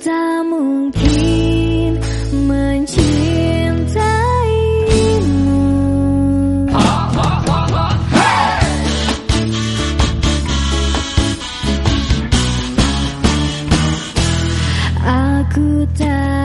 tak mungkin mencintaimu! Aku tak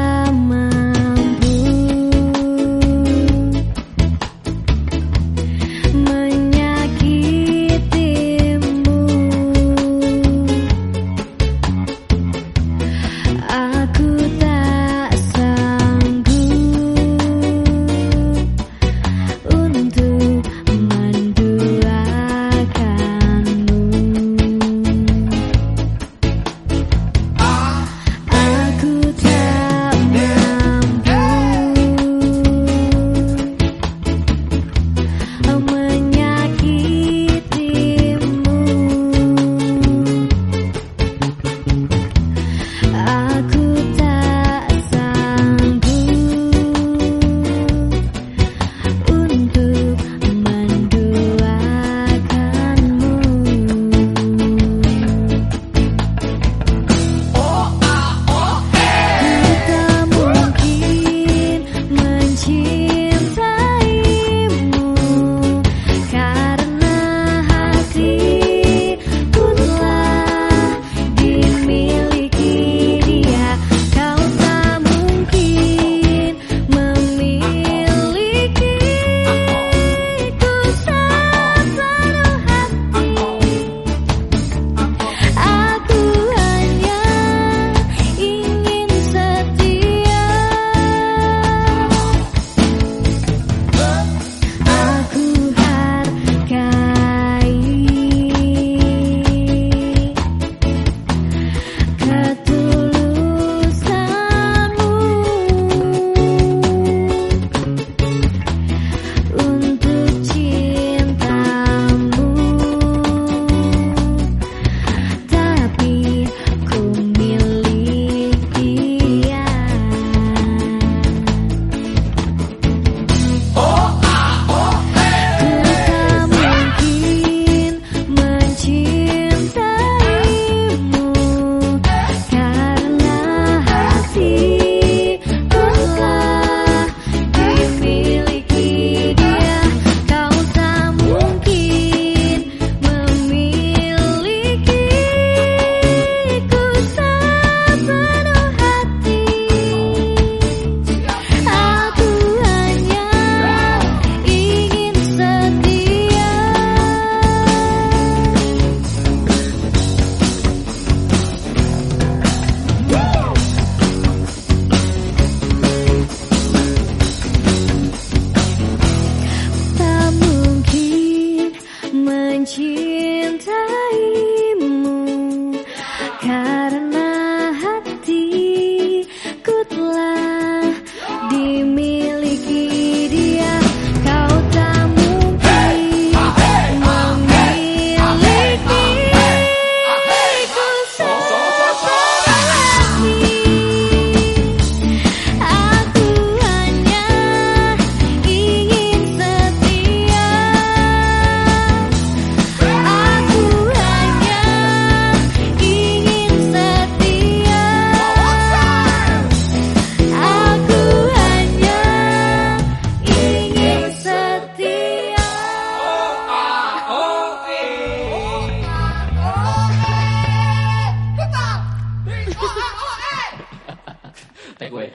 segue.